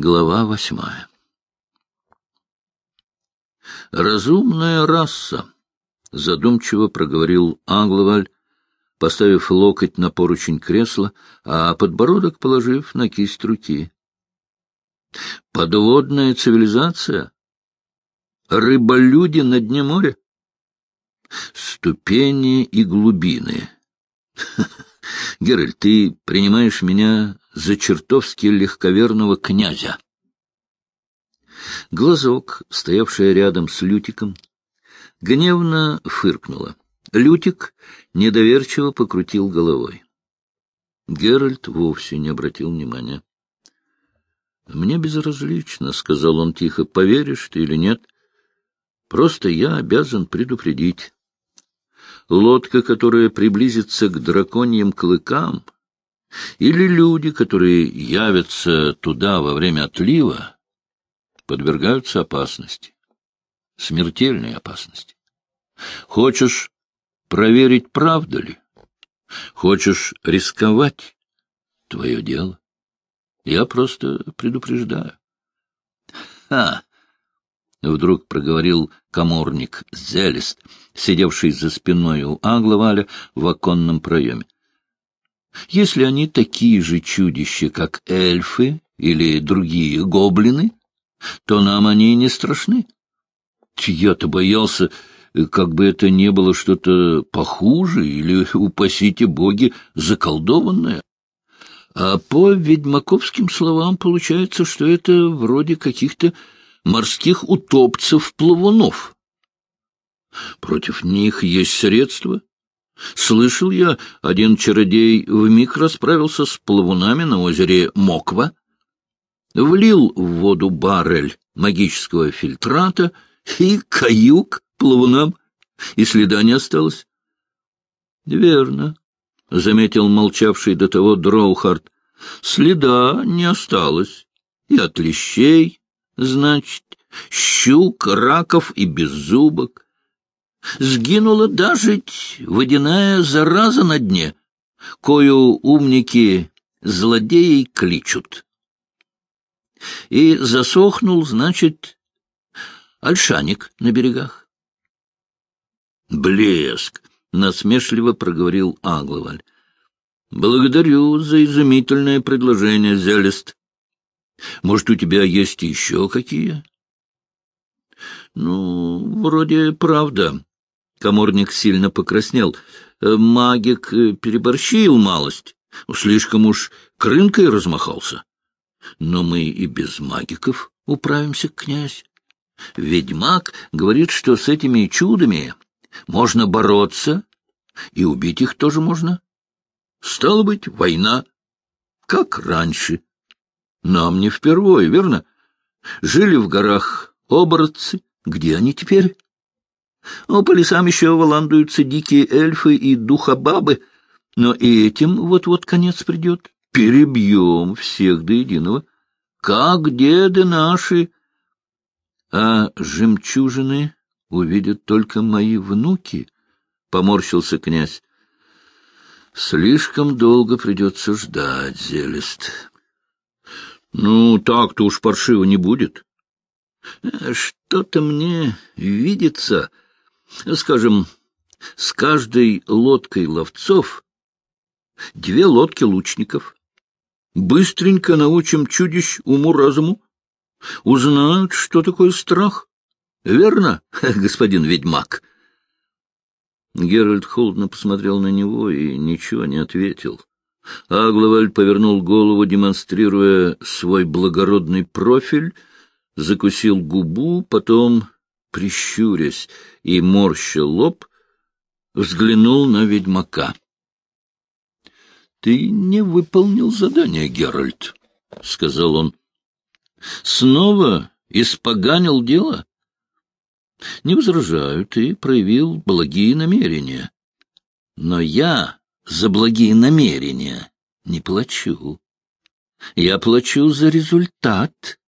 Глава восьмая «Разумная раса», — задумчиво проговорил Англоваль, поставив локоть на поручень кресла, а подбородок положив на кисть руки. «Подводная цивилизация? Рыболюди на дне моря? Ступени и глубины. Геральт, ты принимаешь меня за чертовски легковерного князя. Глазок, стоявшая рядом с Лютиком, гневно фыркнула. Лютик недоверчиво покрутил головой. Геральт вовсе не обратил внимания. — Мне безразлично, — сказал он тихо, — поверишь ты или нет. Просто я обязан предупредить. Лодка, которая приблизится к драконьим клыкам, или люди, которые явятся туда во время отлива, подвергаются опасности, смертельной опасности. Хочешь проверить, правда ли? Хочешь рисковать? Твое дело. Я просто предупреждаю. — Ха! — вдруг проговорил коморник Зелест, сидевший за спиной у Агловаля в оконном проеме. Если они такие же чудища, как эльфы или другие гоблины, то нам они не страшны. Я-то боялся, как бы это не было что-то похуже или, упасите боги, заколдованное. А по ведьмаковским словам получается, что это вроде каких-то морских утопцев-плавунов. Против них есть средства, Слышал я, один чародей вмиг расправился с плавунами на озере Моква, влил в воду баррель магического фильтрата и каюк плавунам, и следа не осталось. — Верно, — заметил молчавший до того Дроухард. — Следа не осталось. И от лещей, значит, щук, раков и беззубок. Сгинула даже водяная зараза на дне, кою умники злодеи кличут. И засохнул, значит, альшаник на берегах. «Блеск!» — насмешливо проговорил Агловаль. «Благодарю за изумительное предложение, Зелест. Может, у тебя есть еще какие?» «Ну, вроде правда», Коморник сильно покраснел. Э, магик э, переборщил малость. Слишком уж крынкой размахался. Но мы и без магиков управимся, князь. Ведьмак говорит, что с этими чудами можно бороться, и убить их тоже можно. Стало быть, война, как раньше. Нам не впервые, верно? Жили в горах оборотцы. Где они теперь? О, по лесам еще валандуются дикие эльфы и духобабы, но и этим вот-вот конец придет. Перебьем всех до единого, как деды наши. А жемчужины увидят только мои внуки, — поморщился князь. Слишком долго придется ждать, Зелест. Ну, так-то уж паршиво не будет. Что-то мне видится, Скажем, с каждой лодкой ловцов две лодки лучников. Быстренько научим чудищ уму-разуму. Узнают, что такое страх. Верно, господин ведьмак? Геральт холодно посмотрел на него и ничего не ответил. Агловаль повернул голову, демонстрируя свой благородный профиль, закусил губу, потом прищурясь и морща лоб, взглянул на ведьмака. — Ты не выполнил задание, Геральт, — сказал он. — Снова испоганил дело? — Не возражаю, ты проявил благие намерения. Но я за благие намерения не плачу. Я плачу за результат,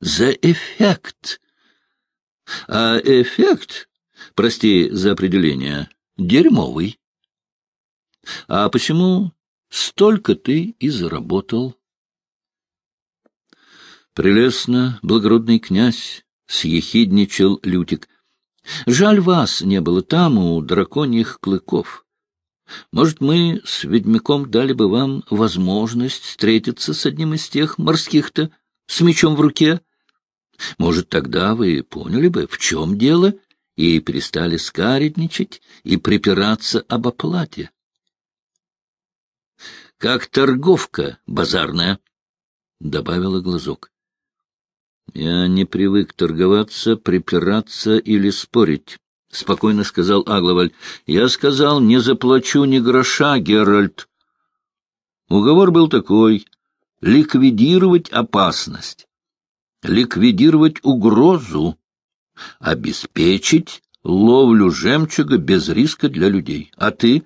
за эффект, а эффект, прости за определение, дерьмовый. А почему столько ты и заработал? Прелестно, благородный князь, — съехидничал Лютик. Жаль вас не было там, у драконьих клыков. Может, мы с ведьмяком дали бы вам возможность встретиться с одним из тех морских-то с мечом в руке? Может, тогда вы поняли бы, в чем дело, и перестали скаредничать и припираться об оплате. — Как торговка базарная, — добавила глазок. — Я не привык торговаться, припираться или спорить, — спокойно сказал Агловаль. — Я сказал, не заплачу ни гроша, Геральт. Уговор был такой — ликвидировать опасность, ликвидировать угрозу, обеспечить ловлю жемчуга без риска для людей. А ты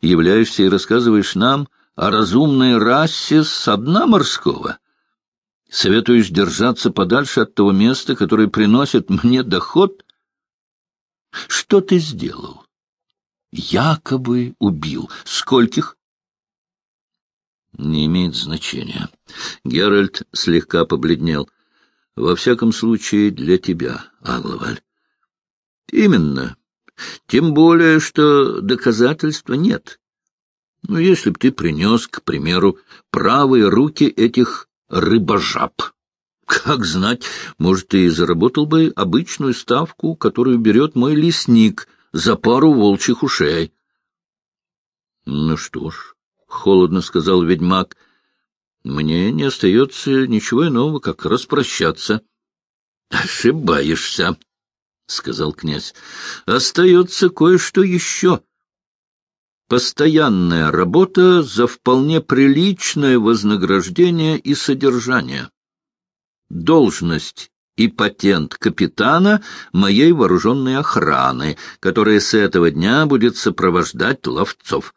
являешься и рассказываешь нам о разумной расе с дна морского. Советуешь держаться подальше от того места, которое приносит мне доход. Что ты сделал? Якобы убил. Скольких? Не имеет значения. Геральт слегка побледнел. Во всяком случае, для тебя, Агловаль. Именно. Тем более, что доказательства нет. Ну, если б ты принес, к примеру, правые руки этих рыбожаб, как знать, может, ты и заработал бы обычную ставку, которую берет мой лесник за пару волчьих ушей. — Ну что ж, — холодно сказал ведьмак, — мне не остается ничего иного, как распрощаться. — Ошибаешься, — сказал князь. — Остается кое-что еще. Постоянная работа за вполне приличное вознаграждение и содержание. Должность и патент капитана моей вооруженной охраны, которая с этого дня будет сопровождать ловцов.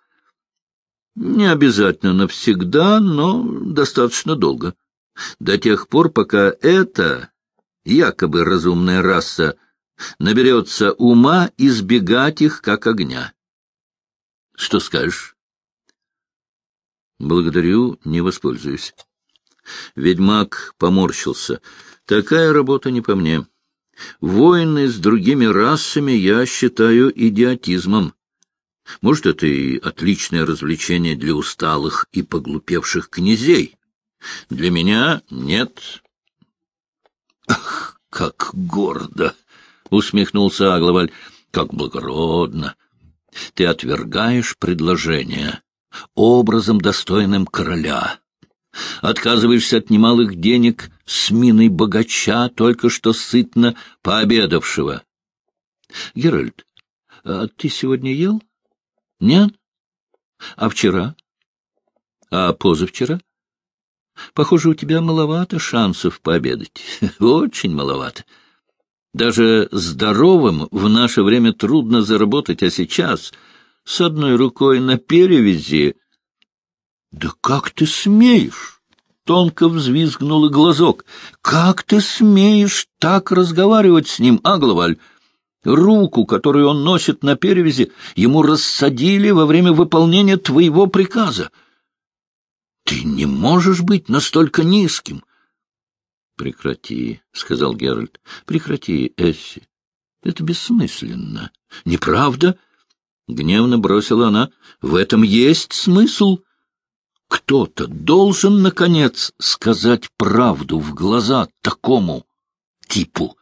Не обязательно навсегда, но достаточно долго. До тех пор, пока эта якобы разумная раса наберется ума избегать их как огня. Что скажешь? Благодарю, не воспользуюсь. Ведьмак поморщился. Такая работа не по мне. Войны с другими расами я считаю идиотизмом. Может, это и отличное развлечение для усталых и поглупевших князей. Для меня нет. — Ах, как гордо! — усмехнулся Агловаль. — Как благородно! Ты отвергаешь предложение образом, достойным короля. Отказываешься от немалых денег с миной богача, только что сытно пообедавшего. — Геральт, а ты сегодня ел? — нет? А вчера? А позавчера? Похоже, у тебя маловато шансов пообедать. Очень маловато. Даже здоровым в наше время трудно заработать, а сейчас с одной рукой на перевязи... Да как ты смеешь? Тонко взвизгнул и глазок. Как ты смеешь так разговаривать с ним, Агловаль? Руку, которую он носит на перевязи, ему рассадили во время выполнения твоего приказа. Ты не можешь быть настолько низким. — Прекрати, — сказал Геральт. — Прекрати, Эсси. Это бессмысленно. — Неправда? — гневно бросила она. — В этом есть смысл. Кто-то должен, наконец, сказать правду в глаза такому типу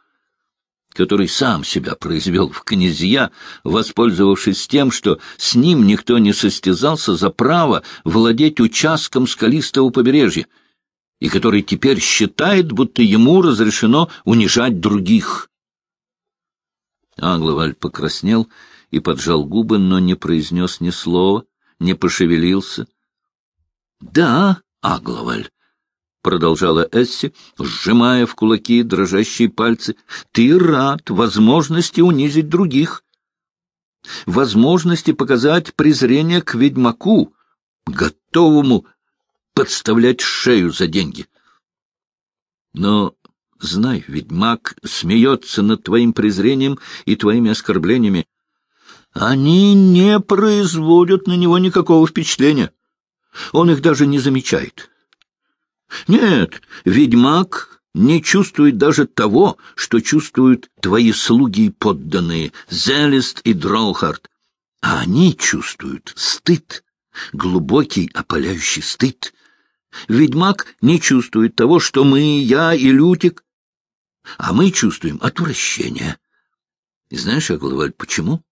который сам себя произвел в князья, воспользовавшись тем, что с ним никто не состязался за право владеть участком скалистого побережья, и который теперь считает, будто ему разрешено унижать других. Англоваль покраснел и поджал губы, но не произнес ни слова, не пошевелился. — Да, Агловаль, продолжала Эсси, сжимая в кулаки дрожащие пальцы, — ты рад возможности унизить других, возможности показать презрение к ведьмаку, готовому подставлять шею за деньги. Но, знай, ведьмак смеется над твоим презрением и твоими оскорблениями. Они не производят на него никакого впечатления. Он их даже не замечает. Нет, ведьмак не чувствует даже того, что чувствуют твои слуги и подданные, Зелест и Дроухард. А они чувствуют стыд, глубокий опаляющий стыд. Ведьмак не чувствует того, что мы, я и Лютик, а мы чувствуем отвращение. И знаешь, Агловаль, почему?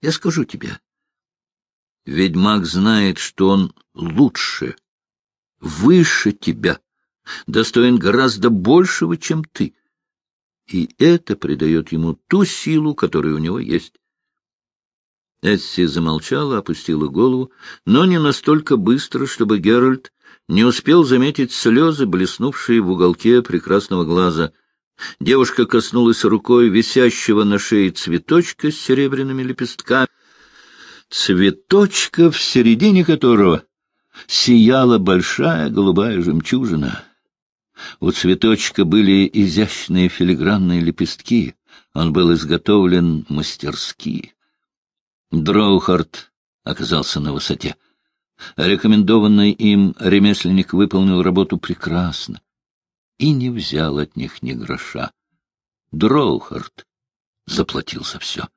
Я скажу тебе. Ведьмак знает, что он лучше, выше тебя, достоин гораздо большего, чем ты. И это придает ему ту силу, которая у него есть. Эсси замолчала, опустила голову, но не настолько быстро, чтобы Геральт не успел заметить слезы, блеснувшие в уголке прекрасного глаза. Девушка коснулась рукой висящего на шее цветочка с серебряными лепестками, цветочка, в середине которого сияла большая голубая жемчужина. У цветочка были изящные филигранные лепестки, он был изготовлен мастерски. Дроухард оказался на высоте. Рекомендованный им ремесленник выполнил работу прекрасно и не взял от них ни гроша. Дроухард заплатил за все.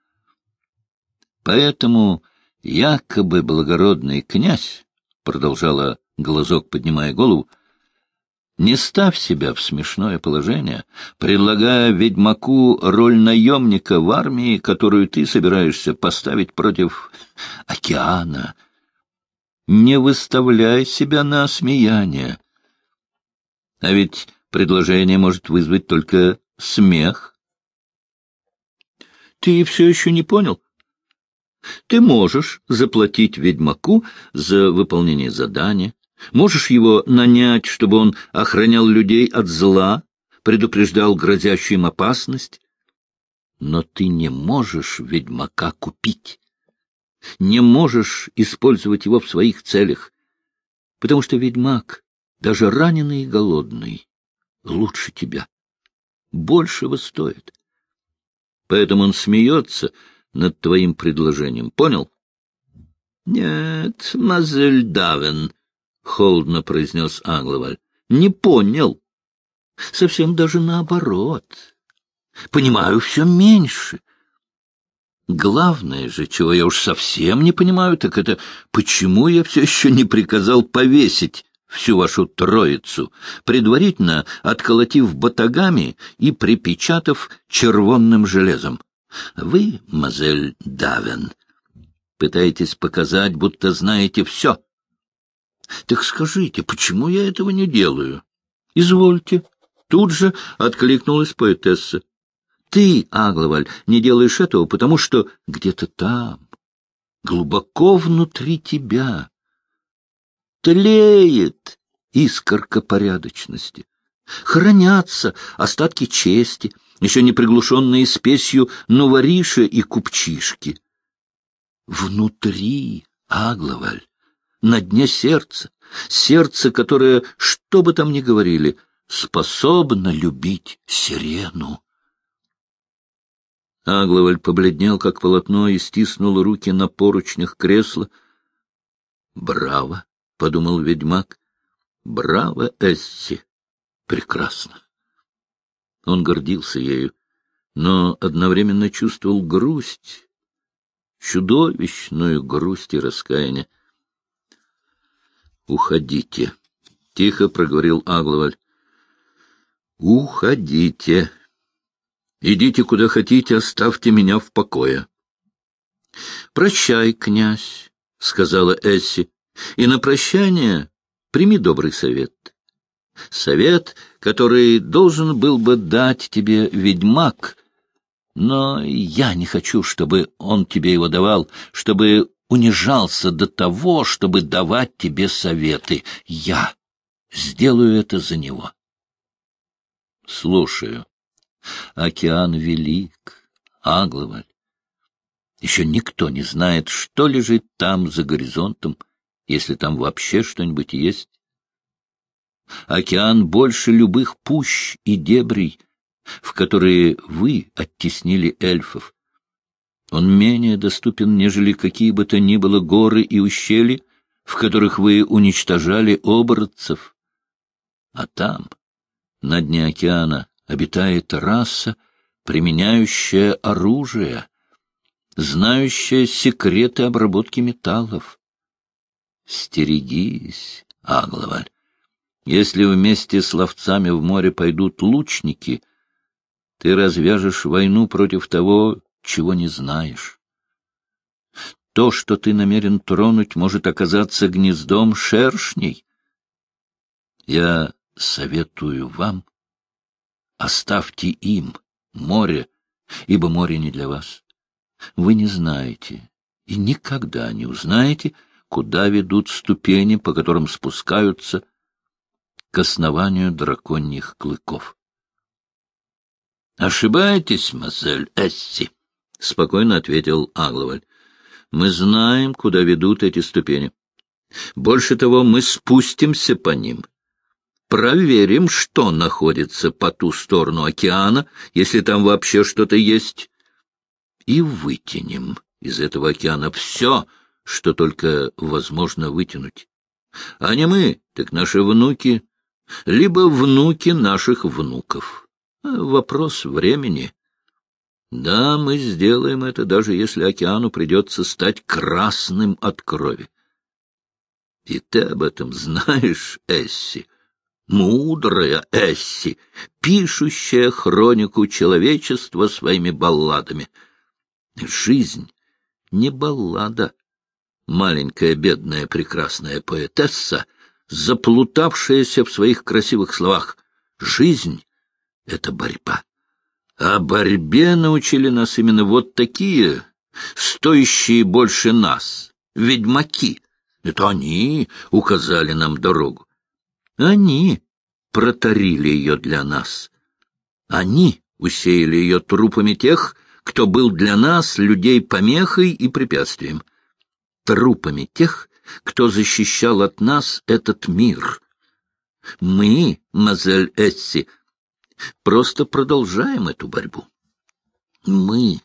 Поэтому якобы благородный князь, — продолжала глазок, поднимая голову, — не ставь себя в смешное положение, предлагая ведьмаку роль наемника в армии, которую ты собираешься поставить против океана. Не выставляй себя на осмеяние. А ведь предложение может вызвать только смех. Ты все еще не понял? Ты можешь заплатить ведьмаку за выполнение задания, можешь его нанять, чтобы он охранял людей от зла, предупреждал грозящую им опасность, но ты не можешь ведьмака купить, не можешь использовать его в своих целях, потому что ведьмак, даже раненый и голодный, лучше тебя, большего стоит. Поэтому он смеется — над твоим предложением. Понял? — Нет, мазель Давен, — холодно произнес Агловаль. — Не понял. Совсем даже наоборот. Понимаю все меньше. Главное же, чего я уж совсем не понимаю, так это почему я все еще не приказал повесить всю вашу троицу, предварительно отколотив батагами и припечатав червонным железом. Вы, мазель Давен, пытаетесь показать, будто знаете все. Так скажите, почему я этого не делаю? Извольте. Тут же откликнулась поэтесса. Ты, Агловаль, не делаешь этого, потому что где-то там, глубоко внутри тебя, тлеет искорка порядочности, хранятся остатки чести, еще не приглушенные спесью новориши и купчишки. Внутри, Агловаль, на дне сердца, сердце, которое, что бы там ни говорили, способно любить сирену. Агловаль побледнел, как полотно, и стиснул руки на поручнях кресла. «Браво!» — подумал ведьмак. «Браво, Эсси! Прекрасно!» Он гордился ею, но одновременно чувствовал грусть, чудовищную грусть и раскаяние. «Уходите!» — тихо проговорил Агловаль. «Уходите! Идите куда хотите, оставьте меня в покое!» «Прощай, князь!» — сказала Эсси. «И на прощание прими добрый совет. Совет, который должен был бы дать тебе ведьмак, но я не хочу, чтобы он тебе его давал, чтобы унижался до того, чтобы давать тебе советы. Я сделаю это за него. Слушаю. Океан велик, Агловаль. Еще никто не знает, что лежит там за горизонтом, если там вообще что-нибудь есть. Океан больше любых пущ и дебрей, в которые вы оттеснили эльфов. Он менее доступен, нежели какие бы то ни было горы и ущелья, в которых вы уничтожали оборотцев. А там, на дне океана, обитает раса, применяющая оружие, знающая секреты обработки металлов. Стерегись, Агловаль. Если вместе с ловцами в море пойдут лучники, ты развяжешь войну против того, чего не знаешь. То, что ты намерен тронуть, может оказаться гнездом шершней. Я советую вам, оставьте им море, ибо море не для вас. Вы не знаете и никогда не узнаете, куда ведут ступени, по которым спускаются к основанию драконьих клыков. — Ошибаетесь, мазель Эсси, — спокойно ответил Агловаль. — Мы знаем, куда ведут эти ступени. Больше того, мы спустимся по ним. Проверим, что находится по ту сторону океана, если там вообще что-то есть, и вытянем из этого океана все, что только возможно вытянуть. А не мы, так наши внуки, либо внуки наших внуков. Вопрос времени. Да, мы сделаем это, даже если океану придется стать красным от крови. И ты об этом знаешь, Эсси, мудрая Эсси, пишущая хронику человечества своими балладами. Жизнь не баллада. Маленькая бедная прекрасная поэтесса — заплутавшаяся в своих красивых словах. Жизнь — это борьба. А борьбе научили нас именно вот такие, стоящие больше нас, ведьмаки. Это они указали нам дорогу. Они протарили ее для нас. Они усеяли ее трупами тех, кто был для нас людей помехой и препятствием. Трупами тех, кто защищал от нас этот мир. Мы, мазель Эсси, просто продолжаем эту борьбу. Мы,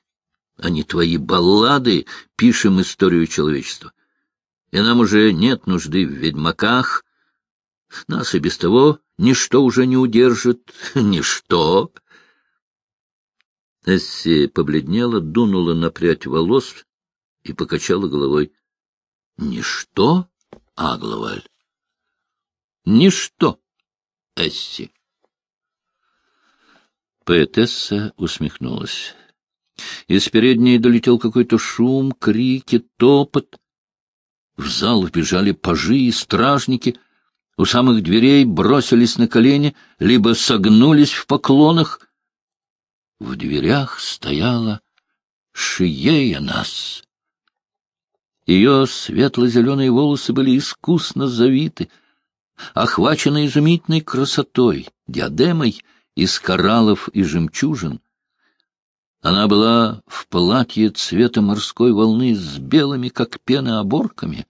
а не твои баллады, пишем историю человечества. И нам уже нет нужды в ведьмаках. Нас и без того ничто уже не удержит. Ничто. Эсси побледнела, дунула на прядь волос и покачала головой. Ничто, Агловаль? Ничто, Эсси. Поэтесса усмехнулась. Из передней долетел какой-то шум, крики, топот. В зал вбежали пажи и стражники. У самых дверей бросились на колени, либо согнулись в поклонах. В дверях стояла Шиея нас. Ее светло-зеленые волосы были искусно завиты, охвачены изумительной красотой, диадемой из кораллов и жемчужин. Она была в платье цвета морской волны с белыми, как пена, оборками.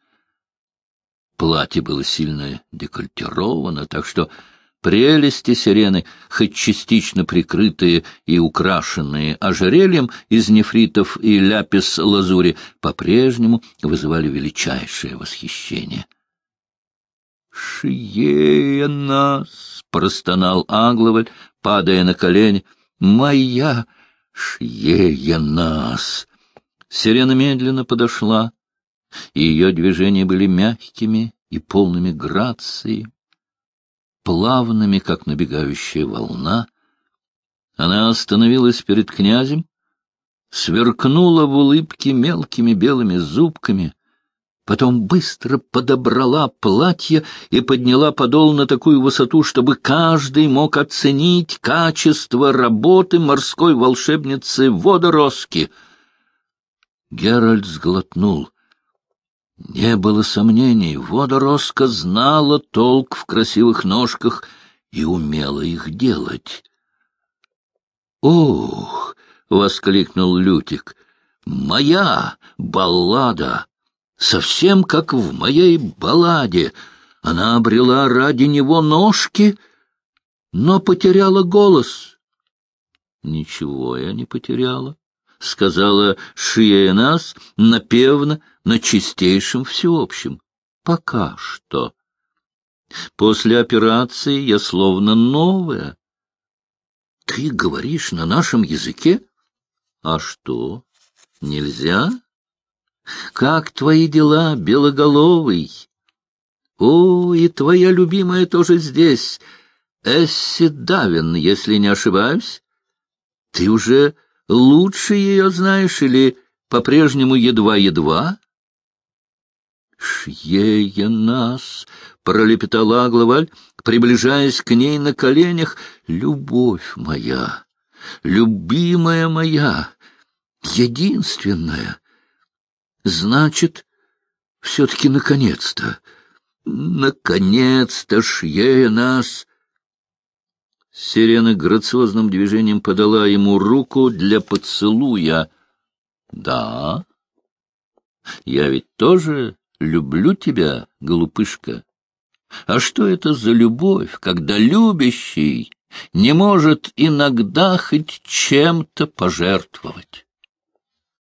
Платье было сильно декольтировано, так что Прелести сирены, хоть частично прикрытые и украшенные ожерельем из нефритов и ляпис-лазури, по-прежнему вызывали величайшее восхищение. «Шиея нас!» — простонал Агловаль, падая на колени. «Моя шиея нас!» Сирена медленно подошла, и ее движения были мягкими и полными грации плавными, как набегающая волна. Она остановилась перед князем, сверкнула в улыбке мелкими белыми зубками, потом быстро подобрала платье и подняла подол на такую высоту, чтобы каждый мог оценить качество работы морской волшебницы Водороски. Геральт сглотнул — не было сомнений, водороска знала толк в красивых ножках и умела их делать. «Ох!» — воскликнул Лютик. «Моя баллада! Совсем как в моей балладе! Она обрела ради него ножки, но потеряла голос». «Ничего я не потеряла», — сказала Шиенас напевно, на чистейшем всеобщем. Пока что. После операции я словно новая. Ты говоришь на нашем языке? А что, нельзя? Как твои дела, белоголовый? О, и твоя любимая тоже здесь. Эсси Давин, если не ошибаюсь. Ты уже лучше ее знаешь или по-прежнему едва-едва? «Шьея нас!» — пролепетала Агловаль, приближаясь к ней на коленях. «Любовь моя, любимая моя, единственная! Значит, все-таки наконец-то, наконец-то Шьея нас!» Сирена грациозным движением подала ему руку для поцелуя. «Да, я ведь тоже люблю тебя, голубышка. А что это за любовь, когда любящий не может иногда хоть чем-то пожертвовать?